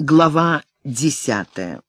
Глава десятая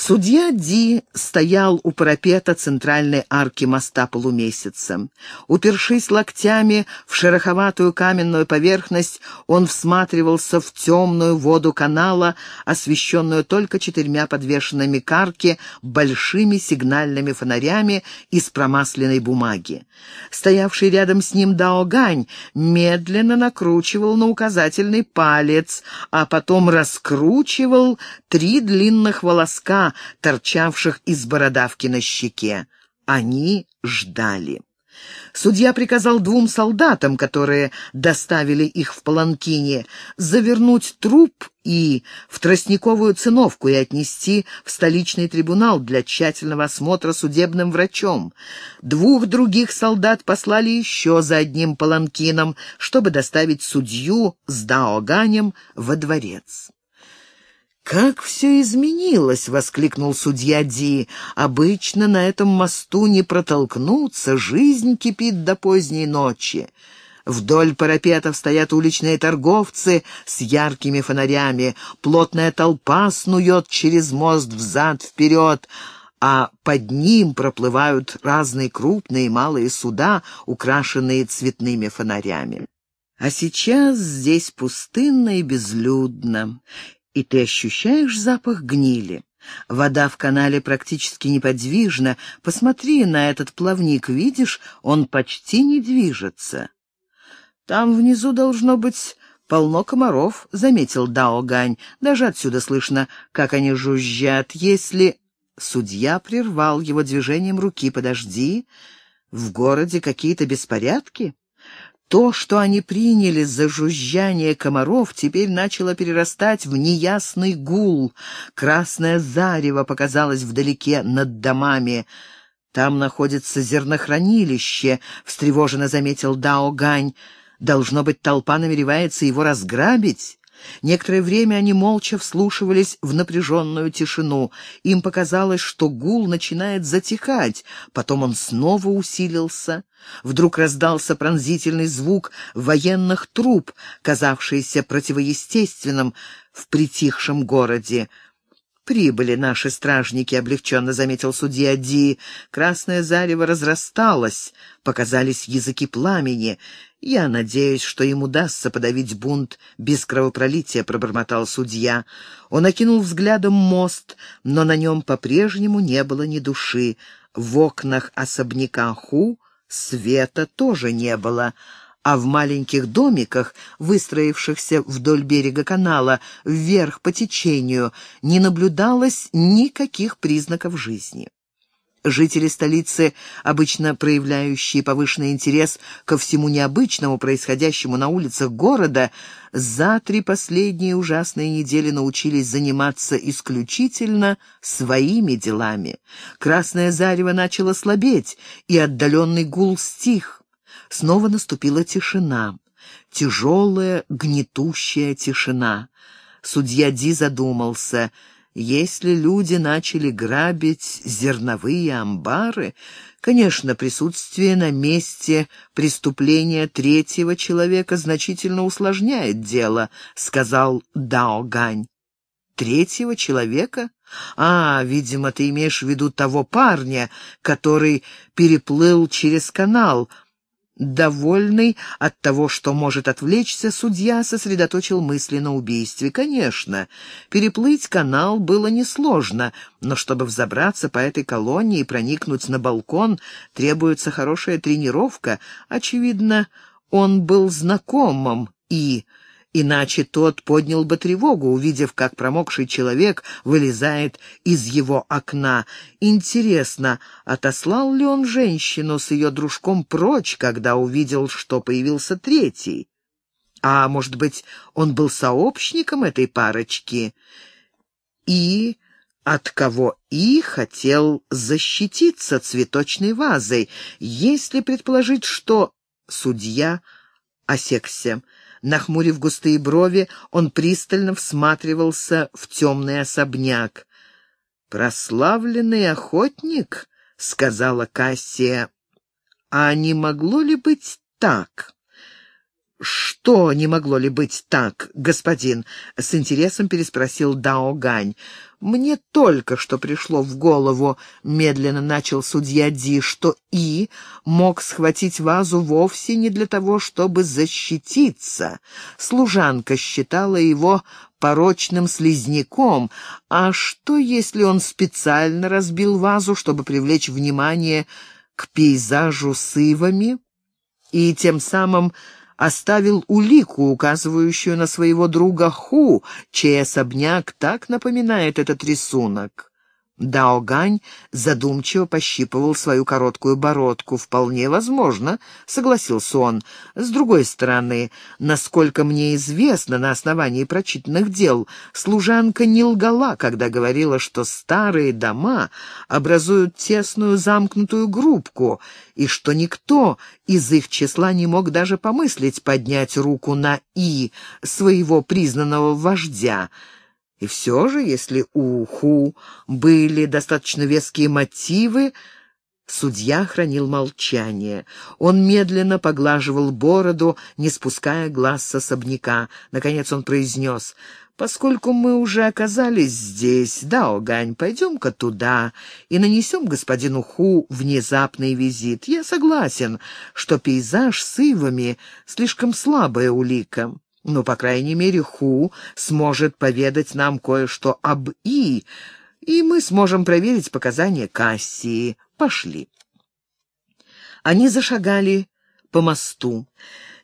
Судья Ди стоял у парапета центральной арки моста полумесяца. Упершись локтями в шероховатую каменную поверхность, он всматривался в темную воду канала, освещенную только четырьмя подвешенными к арке большими сигнальными фонарями из промасленной бумаги. Стоявший рядом с ним Даогань медленно накручивал на указательный палец, а потом раскручивал три длинных волоска, торчавших из бородавки на щеке. Они ждали. Судья приказал двум солдатам, которые доставили их в Паланкине, завернуть труп и в тростниковую циновку и отнести в столичный трибунал для тщательного осмотра судебным врачом. Двух других солдат послали еще за одним паланкином, чтобы доставить судью с Даоганем во дворец. «Как все изменилось!» — воскликнул судья Ди. «Обычно на этом мосту не протолкнуться, жизнь кипит до поздней ночи». Вдоль парапетов стоят уличные торговцы с яркими фонарями. Плотная толпа снует через мост взад-вперед, а под ним проплывают разные крупные и малые суда, украшенные цветными фонарями. А сейчас здесь пустынно и безлюдно и ты ощущаешь запах гнили. Вода в канале практически неподвижна. Посмотри на этот плавник, видишь, он почти не движется. Там внизу должно быть полно комаров, — заметил Дао Гань. Даже отсюда слышно, как они жужжат. Если... Судья прервал его движением руки. «Подожди, в городе какие-то беспорядки?» То, что они приняли за жужжание комаров, теперь начало перерастать в неясный гул. Красное зарево показалось вдалеке над домами. «Там находится зернохранилище», — встревоженно заметил Дао Гань. «Должно быть, толпа намеревается его разграбить». Некоторое время они молча вслушивались в напряженную тишину. Им показалось, что гул начинает затихать, потом он снова усилился. Вдруг раздался пронзительный звук военных труб, казавшийся противоестественным в притихшем городе. «Прибыли наши стражники», — облегченно заметил судья Ди. Красное зарево разрасталось, показались языки пламени. «Я надеюсь, что им удастся подавить бунт без кровопролития», — пробормотал судья. Он окинул взглядом мост, но на нем по-прежнему не было ни души. В окнах особняка Ху света тоже не было, а в маленьких домиках, выстроившихся вдоль берега канала, вверх по течению, не наблюдалось никаких признаков жизни. Жители столицы, обычно проявляющие повышенный интерес ко всему необычному, происходящему на улицах города, за три последние ужасные недели научились заниматься исключительно своими делами. Красное зарево начало слабеть, и отдаленный гул стих. Снова наступила тишина. Тяжелая, гнетущая тишина. Судья Ди задумался — если люди начали грабить зерновые амбары, конечно, присутствие на месте преступления третьего человека значительно усложняет дело, сказал Дао Гань. Третьего человека? А, видимо, ты имеешь в виду того парня, который переплыл через канал — Довольный от того, что может отвлечься, судья сосредоточил мысли на убийстве. Конечно, переплыть канал было несложно, но чтобы взобраться по этой колонне и проникнуть на балкон, требуется хорошая тренировка. Очевидно, он был знакомым и иначе тот поднял бы тревогу, увидев, как промокший человек вылезает из его окна. Интересно, отослал ли он женщину с ее дружком прочь, когда увидел, что появился третий? А может быть, он был сообщником этой парочки? И от кого И хотел защититься цветочной вазой, если предположить, что судья осекся. Нахмурив густые брови, он пристально всматривался в темный особняк. «Прославленный охотник?» — сказала Кассия. «А не могло ли быть так?» «Что не могло ли быть так, господин?» — с интересом переспросил Дао Гань. «Мне только что пришло в голову», — медленно начал судья Ди, «что И мог схватить вазу вовсе не для того, чтобы защититься. Служанка считала его порочным слизняком. А что, если он специально разбил вазу, чтобы привлечь внимание к пейзажу с ивами и тем самым оставил улику, указывающую на своего друга Ху, чей особняк так напоминает этот рисунок. Даогань задумчиво пощипывал свою короткую бородку. «Вполне возможно», — согласился он. «С другой стороны, насколько мне известно на основании прочитанных дел, служанка не лгала, когда говорила, что старые дома образуют тесную замкнутую группку, и что никто из их числа не мог даже помыслить поднять руку на «и» своего признанного вождя». И все же, если у Ху были достаточно веские мотивы, Судья хранил молчание. Он медленно поглаживал бороду, не спуская глаз с особняка. Наконец он произнес, «Поскольку мы уже оказались здесь, да, Огань, пойдем-ка туда и нанесем господину Ху внезапный визит. Я согласен, что пейзаж с ивами — слишком слабая улика». Ну, по крайней мере, Ху сможет поведать нам кое-что об И, и мы сможем проверить показания Кассии. Пошли. Они зашагали по мосту.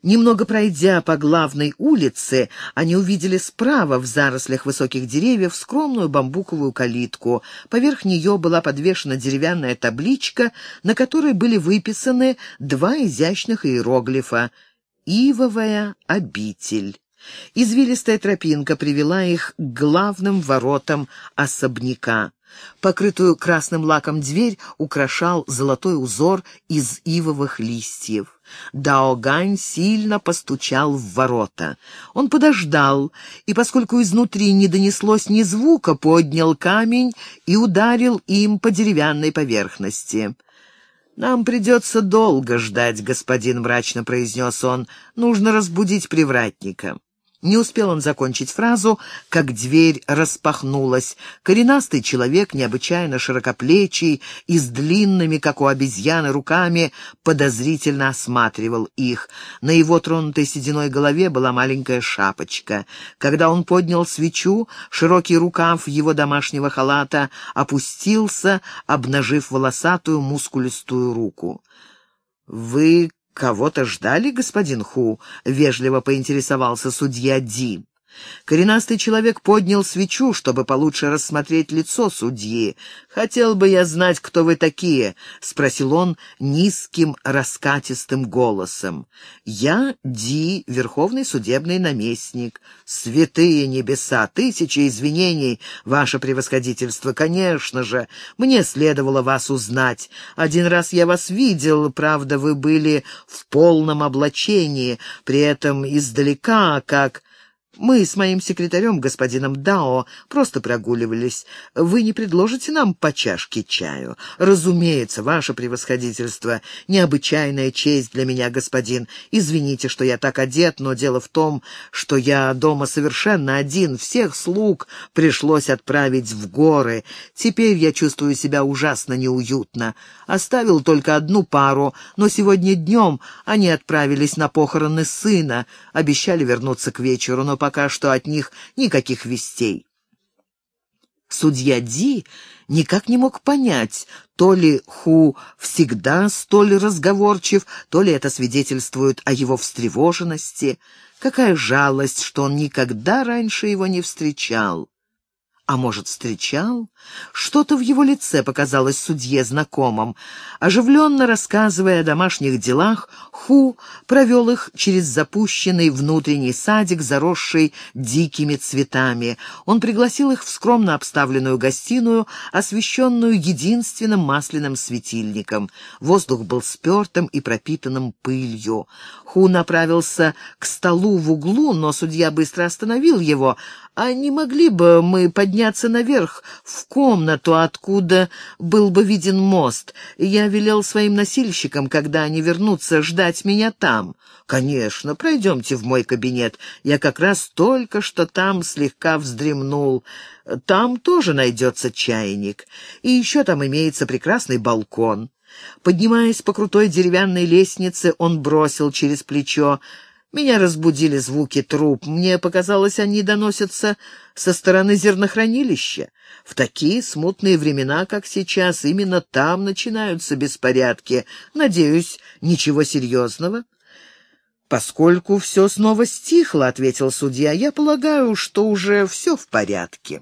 Немного пройдя по главной улице, они увидели справа в зарослях высоких деревьев скромную бамбуковую калитку. Поверх нее была подвешена деревянная табличка, на которой были выписаны два изящных иероглифа Ивовая обитель. Извилистая тропинка привела их к главным воротам особняка. Покрытую красным лаком дверь украшал золотой узор из ивовых листьев. Даогань сильно постучал в ворота. Он подождал, и, поскольку изнутри не донеслось ни звука, поднял камень и ударил им по деревянной поверхности. «Нам придется долго ждать, господин», — мрачно произнес он. «Нужно разбудить привратника». Не успел он закончить фразу, как дверь распахнулась. Коренастый человек, необычайно широкоплечий и с длинными, как у обезьяны, руками, подозрительно осматривал их. На его тронутой сединой голове была маленькая шапочка. Когда он поднял свечу, широкий рукав его домашнего халата опустился, обнажив волосатую мускулистую руку. «Вы «Кого-то ждали, господин Ху?» — вежливо поинтересовался судья Ди. Коренастый человек поднял свечу, чтобы получше рассмотреть лицо судьи. «Хотел бы я знать, кто вы такие?» — спросил он низким раскатистым голосом. «Я Ди, верховный судебный наместник. Святые небеса, тысячи извинений, ваше превосходительство, конечно же. Мне следовало вас узнать. Один раз я вас видел, правда, вы были в полном облачении, при этом издалека, как...» Мы с моим секретарем, господином Дао, просто прогуливались. Вы не предложите нам по чашке чаю? Разумеется, ваше превосходительство. Необычайная честь для меня, господин. Извините, что я так одет, но дело в том, что я дома совершенно один. Всех слуг пришлось отправить в горы. Теперь я чувствую себя ужасно неуютно. Оставил только одну пару, но сегодня днем они отправились на похороны сына. Обещали вернуться к вечеру, но пока что от них никаких вестей. Судья Ди никак не мог понять, то ли Ху всегда столь разговорчив, то ли это свидетельствует о его встревоженности. Какая жалость, что он никогда раньше его не встречал. А может, встречал? Что-то в его лице показалось судье знакомым. Оживленно рассказывая о домашних делах, Ху провел их через запущенный внутренний садик, заросший дикими цветами. Он пригласил их в скромно обставленную гостиную, освещенную единственным масляным светильником. Воздух был спертым и пропитанным пылью. Ху направился к столу в углу, но судья быстро остановил его. «А не могли бы мы подняться?» наверх, в комнату, откуда был бы виден мост. Я велел своим носильщикам, когда они вернутся, ждать меня там. Конечно, пройдемте в мой кабинет. Я как раз только что там слегка вздремнул. Там тоже найдется чайник. И еще там имеется прекрасный балкон. Поднимаясь по крутой деревянной лестнице, он бросил через плечо. Меня разбудили звуки труб. Мне показалось, они доносятся со стороны зернохранилища. В такие смутные времена, как сейчас, именно там начинаются беспорядки. Надеюсь, ничего серьезного. «Поскольку все снова стихло», — ответил судья, — «я полагаю, что уже все в порядке».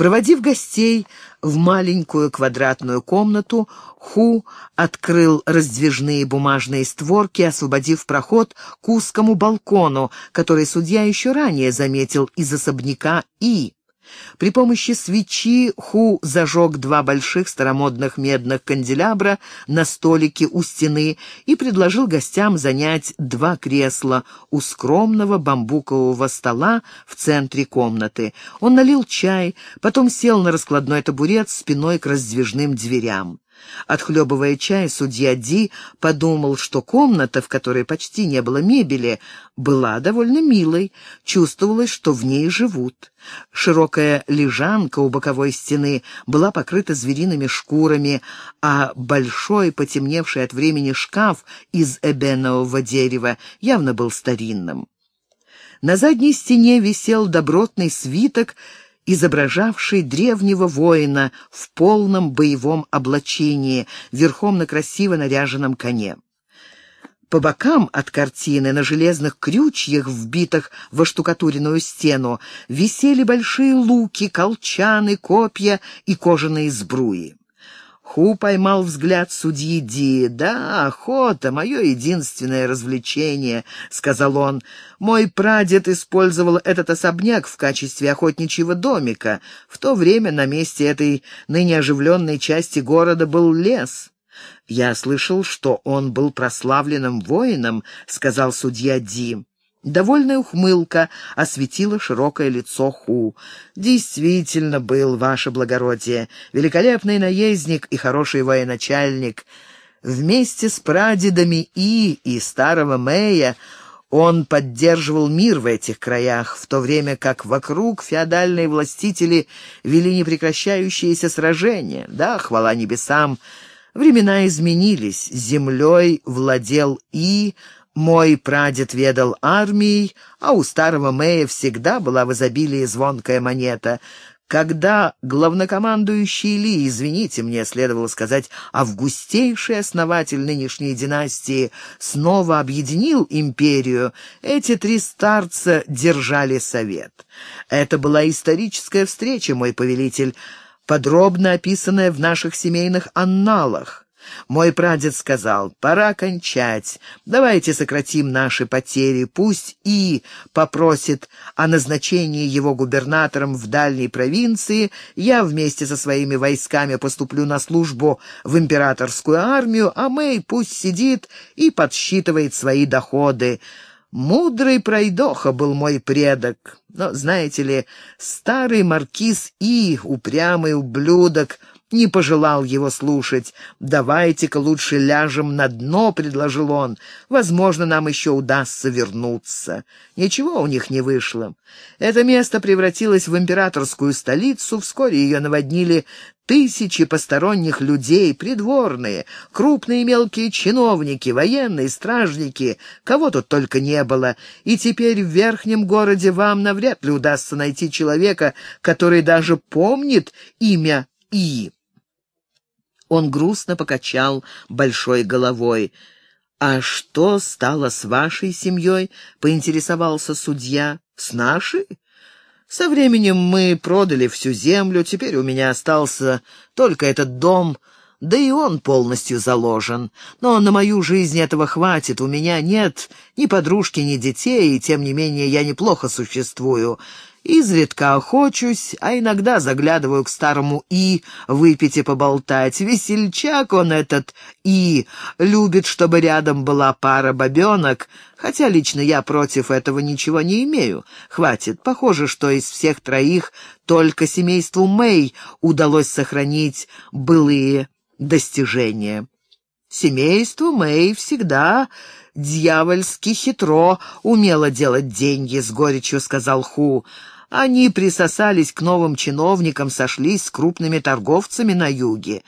Проводив гостей в маленькую квадратную комнату, Ху открыл раздвижные бумажные створки, освободив проход к узкому балкону, который судья еще ранее заметил из особняка И. При помощи свечи Ху зажег два больших старомодных медных канделябра на столике у стены и предложил гостям занять два кресла у скромного бамбукового стола в центре комнаты. Он налил чай, потом сел на раскладной табурет спиной к раздвижным дверям. Отхлебывая чай, судья Ди подумал, что комната, в которой почти не было мебели, была довольно милой, чувствовалось, что в ней живут. Широкая лежанка у боковой стены была покрыта звериными шкурами, а большой, потемневший от времени шкаф из эбенового дерева явно был старинным. На задней стене висел добротный свиток изображавший древнего воина в полном боевом облачении, верхом на красиво наряженном коне. По бокам от картины на железных крючьях, вбитых во штукатуренную стену, висели большие луки, колчаны, копья и кожаные сбруи. Ху поймал взгляд судьи Ди. «Да, охота — мое единственное развлечение», — сказал он. «Мой прадед использовал этот особняк в качестве охотничьего домика. В то время на месте этой ныне оживленной части города был лес». «Я слышал, что он был прославленным воином», — сказал судья Ди. Довольная ухмылка осветила широкое лицо Ху. «Действительно был, ваше благородие, великолепный наездник и хороший военачальник. Вместе с прадедами И и старого Мэя он поддерживал мир в этих краях, в то время как вокруг феодальные властители вели непрекращающиеся сражения. Да, хвала небесам, времена изменились, землей владел И, мой прадед ведал армией, а у старого Мэя всегда была в изобилии звонкая монета. Когда главнокомандующий Ли, извините мне, следовало сказать, августейший основатель нынешней династии, снова объединил империю, эти три старца держали совет. Это была историческая встреча, мой повелитель, подробно описанная в наших семейных анналах. Мой прадед сказал, пора кончать, давайте сократим наши потери, пусть И попросит о назначении его губернатором в дальней провинции, я вместе со своими войсками поступлю на службу в императорскую армию, а Мэй пусть сидит и подсчитывает свои доходы. Мудрый пройдоха был мой предок, но, знаете ли, старый маркиз И, упрямый ублюдок, не пожелал его слушать. «Давайте-ка лучше ляжем на дно», — предложил он. «Возможно, нам еще удастся вернуться». Ничего у них не вышло. Это место превратилось в императорскую столицу, вскоре ее наводнили тысячи посторонних людей, придворные, крупные и мелкие чиновники, военные, стражники, кого тут только не было. И теперь в верхнем городе вам навряд ли удастся найти человека, который даже помнит имя И. Он грустно покачал большой головой. «А что стало с вашей семьей?» — поинтересовался судья. «С нашей?» «Со временем мы продали всю землю, теперь у меня остался только этот дом, да и он полностью заложен. Но на мою жизнь этого хватит, у меня нет ни подружки, ни детей, и тем не менее я неплохо существую. Изредка охочусь, а иногда заглядываю к старому И выпить и поболтать. Весельчак он этот И, любит, чтобы рядом была пара бабенок, хотя лично я против этого ничего не имею. Хватит, похоже, что из всех троих только семейству Мэй удалось сохранить былые достижения. Семейству Мэй всегда дьявольски хитро умело делать деньги, — с горечью сказал Ху. Они присосались к новым чиновникам, сошлись с крупными торговцами на юге.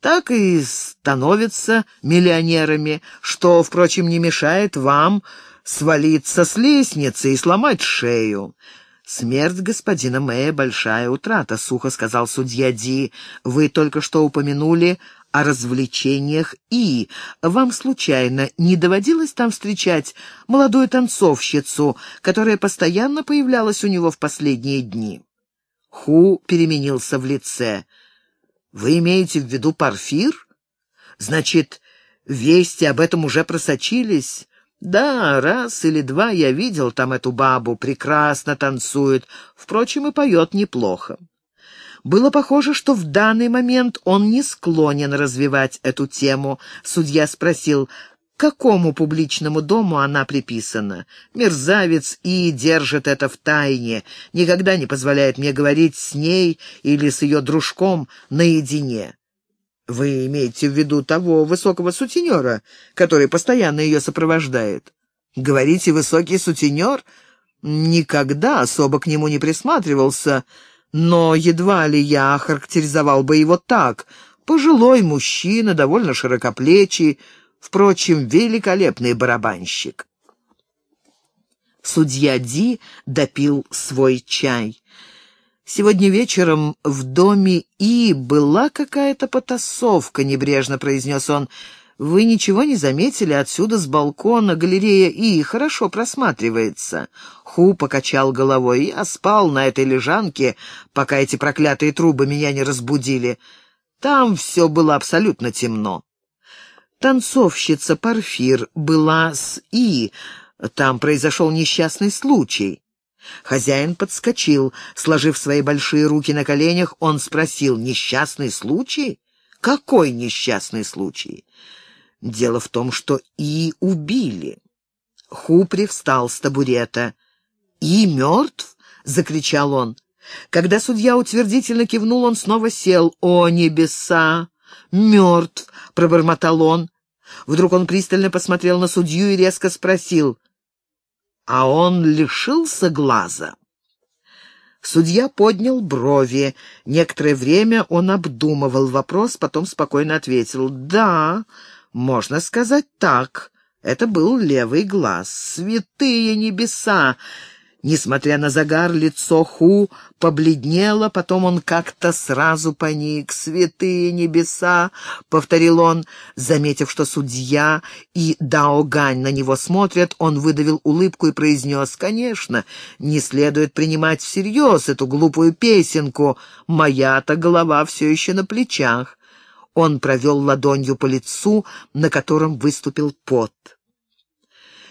Так и становятся миллионерами, что, впрочем, не мешает вам свалиться с лестницы и сломать шею. «Смерть господина Мэя — большая утрата», — сухо сказал судья Ди. «Вы только что упомянули о развлечениях и вам случайно не доводилось там встречать молодую танцовщицу, которая постоянно появлялась у него в последние дни?» Ху переменился в лице. «Вы имеете в виду Парфир? Значит, вести об этом уже просочились?» «Да, раз или два я видел там эту бабу, прекрасно танцует, впрочем, и поет неплохо». Было похоже, что в данный момент он не склонен развивать эту тему. Судья спросил, к какому публичному дому она приписана. Мерзавец и держит это в тайне, никогда не позволяет мне говорить с ней или с ее дружком наедине. Вы имеете в виду того высокого сутенера, который постоянно ее сопровождает? Говорите, высокий сутенер? Никогда особо к нему не присматривался, — но едва ли я охарактеризовал бы его так. Пожилой мужчина, довольно широкоплечий, впрочем, великолепный барабанщик. Судья Ди допил свой чай. «Сегодня вечером в доме И была какая-то потасовка», — небрежно произнес он. «Вы ничего не заметили? Отсюда с балкона галерея И хорошо просматривается». Ху покачал головой. «Я спал на этой лежанке, пока эти проклятые трубы меня не разбудили. Там все было абсолютно темно». Танцовщица Парфир была с И. Там произошел несчастный случай. Хозяин подскочил. Сложив свои большие руки на коленях, он спросил, «Несчастный случай? Какой несчастный случай?» Дело в том, что И убили. Хупри встал с табурета. «И мертв?» — закричал он. Когда судья утвердительно кивнул, он снова сел. «О, небеса! Мертв!» — пробормотал он. Вдруг он пристально посмотрел на судью и резко спросил. «А он лишился глаза?» Судья поднял брови. Некоторое время он обдумывал вопрос, потом спокойно ответил. «Да, можно сказать так. Это был левый глаз. Святые небеса! Несмотря на загар, лицо Ху побледнело, потом он как-то сразу поник. «Святые небеса!» — повторил он. Заметив, что судья и Дао Гань на него смотрят, он выдавил улыбку и произнес, «Конечно, не следует принимать всерьез эту глупую песенку. Моя-то голова все еще на плечах». Он провел ладонью по лицу, на котором выступил пот.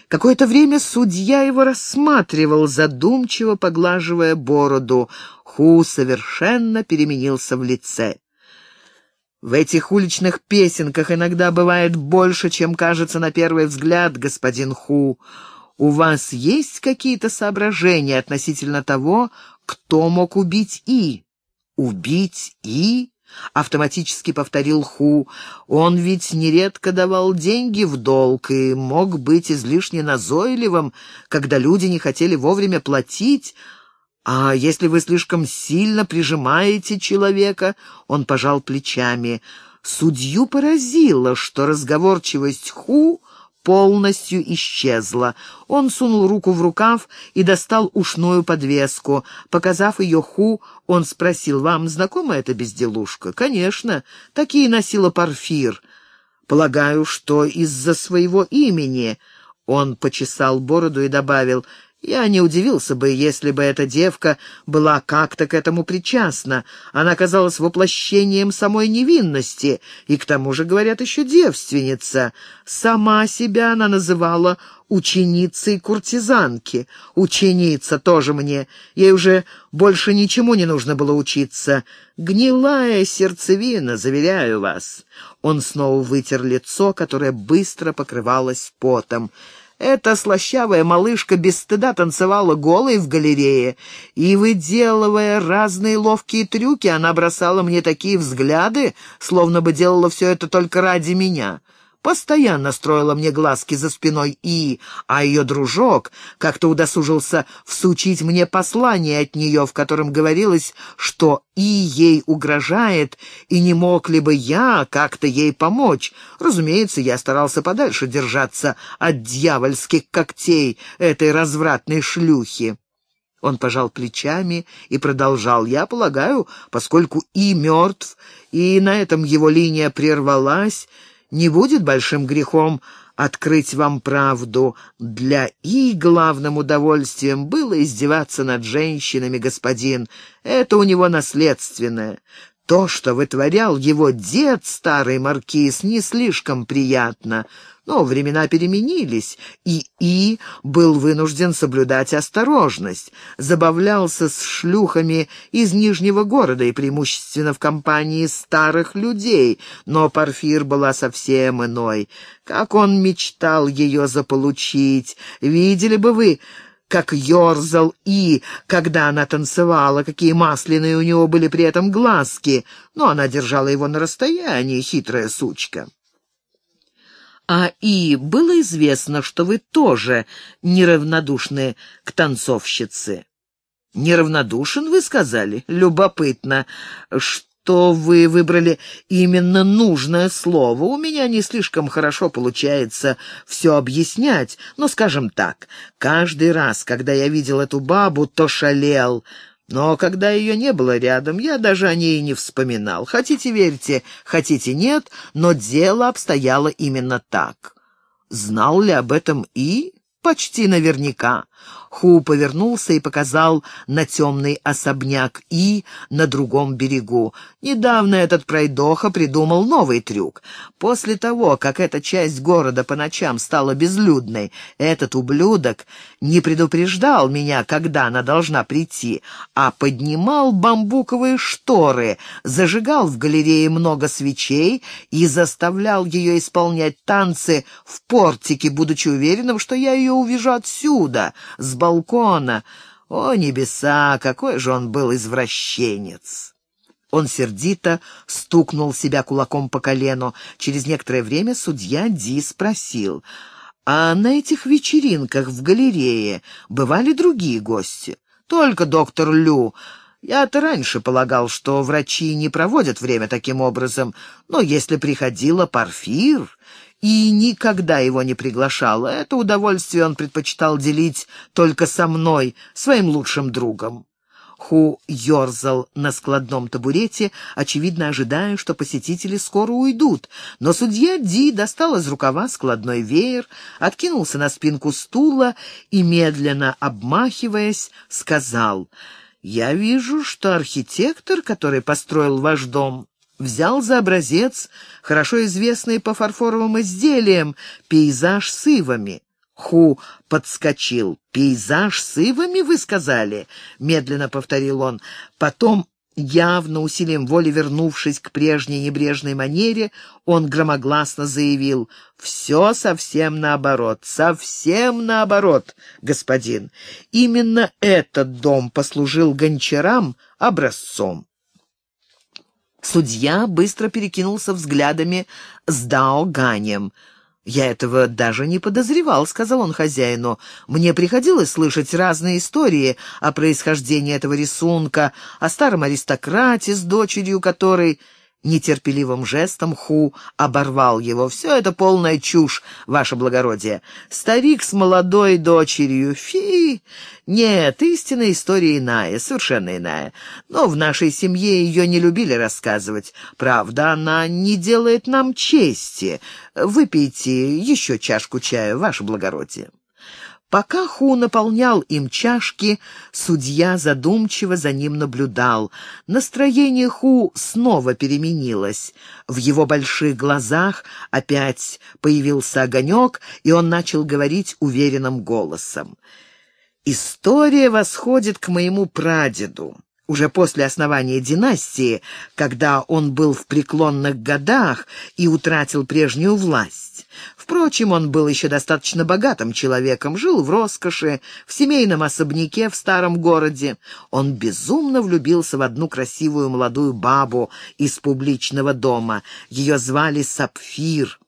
Какое-то время судья его рассматривал, задумчиво поглаживая бороду. Ху совершенно переменился в лице. «В этих уличных песенках иногда бывает больше, чем кажется на первый взгляд, господин Ху. У вас есть какие-то соображения относительно того, кто мог убить И? Убить И? — автоматически повторил Ху. «Он ведь нередко давал деньги в долг и мог быть излишне назойливым, когда люди не хотели вовремя платить. А если вы слишком сильно прижимаете человека...» Он пожал плечами. Судью поразило, что разговорчивость Ху полностью исчезла. Он сунул руку в рукав и достал ушную подвеску. Показав ее Ху, он спросил, «Вам знакома эта безделушка?» «Конечно, такие носила Парфир. Полагаю, что из-за своего имени...» Он почесал бороду и добавил, Я не удивился бы, если бы эта девка была как-то к этому причастна. Она казалась воплощением самой невинности, и к тому же, говорят, еще девственница. Сама себя она называла ученицей куртизанки. Ученица тоже мне. Ей уже больше ничему не нужно было учиться. Гнилая сердцевина, заверяю вас. Он снова вытер лицо, которое быстро покрывалось потом. Эта слащавая малышка без стыда танцевала голой в галерее, и, выделывая разные ловкие трюки, она бросала мне такие взгляды, словно бы делала все это только ради меня постоянно строила мне глазки за спиной И, а ее дружок как-то удосужился всучить мне послание от нее, в котором говорилось, что И ей угрожает, и не мог ли бы я как-то ей помочь. Разумеется, я старался подальше держаться от дьявольских когтей этой развратной шлюхи. Он пожал плечами и продолжал. «Я полагаю, поскольку И мертв, и на этом его линия прервалась, не будет большим грехом открыть вам правду. Для И главным удовольствием было издеваться над женщинами, господин. Это у него наследственное. То, что вытворял его дед, старый маркиз, не слишком приятно. Но времена переменились, и И был вынужден соблюдать осторожность. Забавлялся с шлюхами из Нижнего города и преимущественно в компании старых людей, но Парфир была совсем иной. Как он мечтал ее заполучить! Видели бы вы как ерзал И, когда она танцевала, какие масляные у него были при этом глазки, но она держала его на расстоянии, хитрая сучка. А И было известно, что вы тоже неравнодушны к танцовщице. Неравнодушен, вы сказали? Любопытно. Что вы выбрали именно нужное слово. У меня не слишком хорошо получается все объяснять, но, скажем так, каждый раз, когда я видел эту бабу, то шалел. Но когда ее не было рядом, я даже о ней не вспоминал. Хотите верьте, хотите нет, но дело обстояло именно так. Знал ли об этом И? Почти наверняка. Ху повернулся и показал на темный особняк И на другом берегу. Недавно этот пройдоха придумал новый трюк. После того, как эта часть города по ночам стала безлюдной, этот ублюдок не предупреждал меня, когда она должна прийти, а поднимал бамбуковые шторы, зажигал в галерее много свечей и заставлял ее исполнять танцы в портике, будучи уверенным, что я ее увижу отсюда, с балкона. О, небеса, какой же он был извращенец! Он сердито стукнул себя кулаком по колену. Через некоторое время судья Ди спросил, «А на этих вечеринках в галерее бывали другие гости?» «Только доктор Лю. Я-то раньше полагал, что врачи не проводят время таким образом, но если приходила Парфир и никогда его не приглашал. Это удовольствие он предпочитал делить только со мной, своим лучшим другом. Ху ерзал на складном табурете, очевидно ожидая, что посетители скоро уйдут, но судья Ди достал из рукава складной веер, откинулся на спинку стула и, медленно обмахиваясь, сказал, «Я вижу, что архитектор, который построил ваш дом, взял за образец хорошо известный по фарфоровым изделиям пейзаж с ивами. Ху подскочил. «Пейзаж с ивами, вы сказали?» — медленно повторил он. Потом, явно усилием воли вернувшись к прежней небрежной манере, он громогласно заявил «Все совсем наоборот, совсем наоборот, господин. Именно этот дом послужил гончарам образцом». Судья быстро перекинулся взглядами с Дао Ганем. «Я этого даже не подозревал», — сказал он хозяину. «Мне приходилось слышать разные истории о происхождении этого рисунка, о старом аристократе с дочерью которой...» Нетерпеливым жестом Ху оборвал его. «Все это полная чушь, ваше благородие. Старик с молодой дочерью. Фи! Нет, истинная история иная, совершенно иная. Но в нашей семье ее не любили рассказывать. Правда, она не делает нам чести. Выпейте еще чашку чая, ваше благородие». Пока Ху наполнял им чашки, судья задумчиво за ним наблюдал. Настроение Ху снова переменилось. В его больших глазах опять появился огонек, и он начал говорить уверенным голосом. «История восходит к моему прадеду уже после основания династии, когда он был в преклонных годах и утратил прежнюю власть. Впрочем, он был еще достаточно богатым человеком, жил в роскоши, в семейном особняке в старом городе. Он безумно влюбился в одну красивую молодую бабу из публичного дома. Ее звали Сапфир.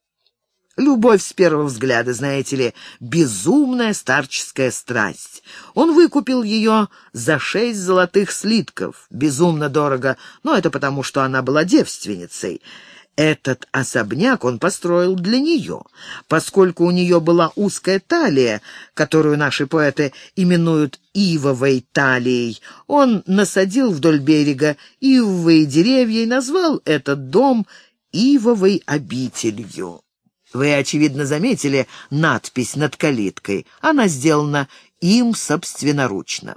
Любовь с первого взгляда, знаете ли, безумная старческая страсть. Он выкупил ее за шесть золотых слитков. Безумно дорого, но это потому, что она была девственницей. Этот особняк он построил для нее, поскольку у нее была узкая талия, которую наши поэты именуют ивовой талией. Он насадил вдоль берега ивовые деревья и назвал этот дом ивовой обителью. Вы, очевидно, заметили надпись над калиткой. Она сделана им собственноручно.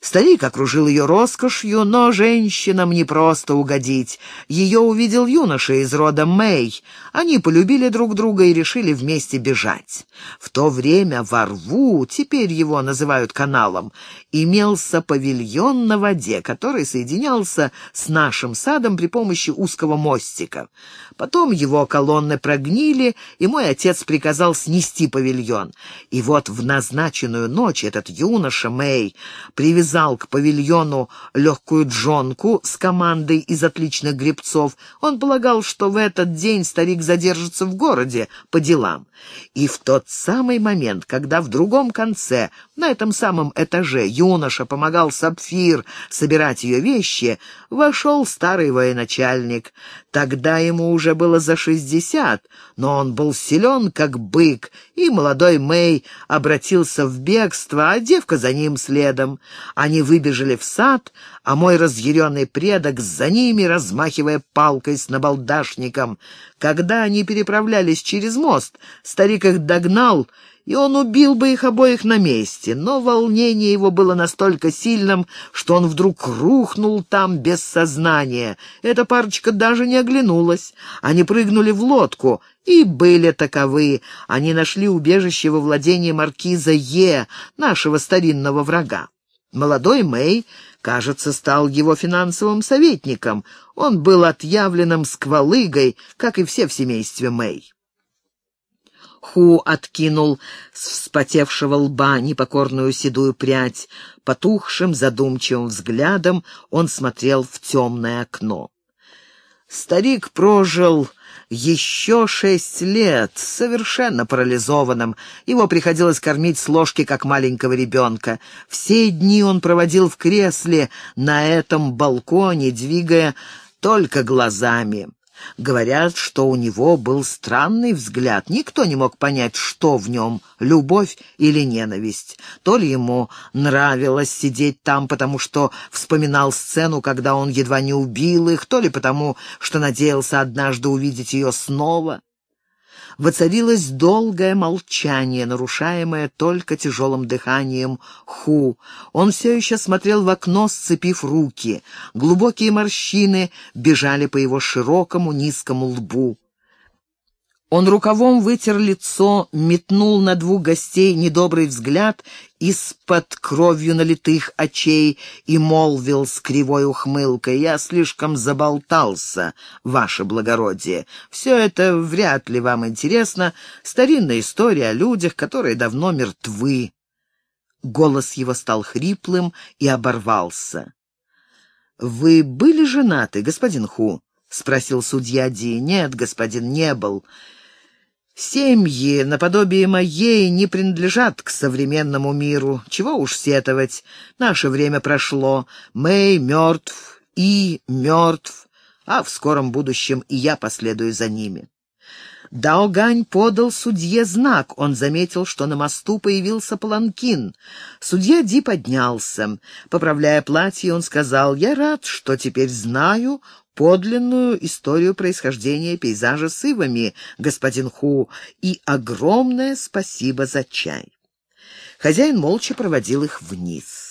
Старик окружил ее роскошью, но женщинам не просто угодить. Ее увидел юноша из рода Мэй. Они полюбили друг друга и решили вместе бежать. В то время во рву, теперь его называют каналом, имелся павильон на воде, который соединялся с нашим садом при помощи узкого мостика. Потом его колонны прогнили, и мой отец приказал снести павильон. И вот в назначенную ночь этот юноша Мэй привез привязал к павильону легкую джонку с командой из отличных гребцов. Он полагал, что в этот день старик задержится в городе по делам. И в тот самый момент, когда в другом конце, на этом самом этаже, юноша помогал Сапфир собирать ее вещи, вошел старый военачальник. Тогда ему уже было за шестьдесят, но он был силен, как бык, и молодой Мэй обратился в бегство, а девка за ним следом. Они выбежали в сад, а мой разъяренный предок за ними, размахивая палкой с набалдашником. Когда они переправлялись через мост, старик их догнал и он убил бы их обоих на месте, но волнение его было настолько сильным, что он вдруг рухнул там без сознания. Эта парочка даже не оглянулась. Они прыгнули в лодку и были таковы. Они нашли убежище во владении маркиза Е, нашего старинного врага. Молодой Мэй, кажется, стал его финансовым советником. Он был отъявленным сквалыгой, как и все в семействе Мэй. Ху откинул с вспотевшего лба непокорную седую прядь. Потухшим, задумчивым взглядом он смотрел в темное окно. Старик прожил еще шесть лет, совершенно парализованным. Его приходилось кормить с ложки, как маленького ребенка. Все дни он проводил в кресле на этом балконе, двигая только глазами. Говорят, что у него был странный взгляд. Никто не мог понять, что в нем — любовь или ненависть. То ли ему нравилось сидеть там, потому что вспоминал сцену, когда он едва не убил их, то ли потому, что надеялся однажды увидеть ее снова. Воцарилось долгое молчание, нарушаемое только тяжелым дыханием Ху. Он все еще смотрел в окно, сцепив руки. Глубокие морщины бежали по его широкому низкому лбу. Он рукавом вытер лицо, метнул на двух гостей недобрый взгляд из-под кровью налитых очей и молвил с кривой ухмылкой, «Я слишком заболтался, ваше благородие. Все это вряд ли вам интересно. Старинная история о людях, которые давно мертвы». Голос его стал хриплым и оборвался. «Вы были женаты, господин Ху?» — спросил судья Ди. «Нет, господин, не был». Семьи, наподобие моей, не принадлежат к современному миру. Чего уж сетовать, наше время прошло. Мэй мертв, И мертв, а в скором будущем и я последую за ними. Даогань подал судье знак. Он заметил, что на мосту появился паланкин. Судья Ди поднялся. Поправляя платье, он сказал, «Я рад, что теперь знаю подлинную историю происхождения пейзажа с ивами, господин Ху, и огромное спасибо за чай. Хозяин молча проводил их вниз.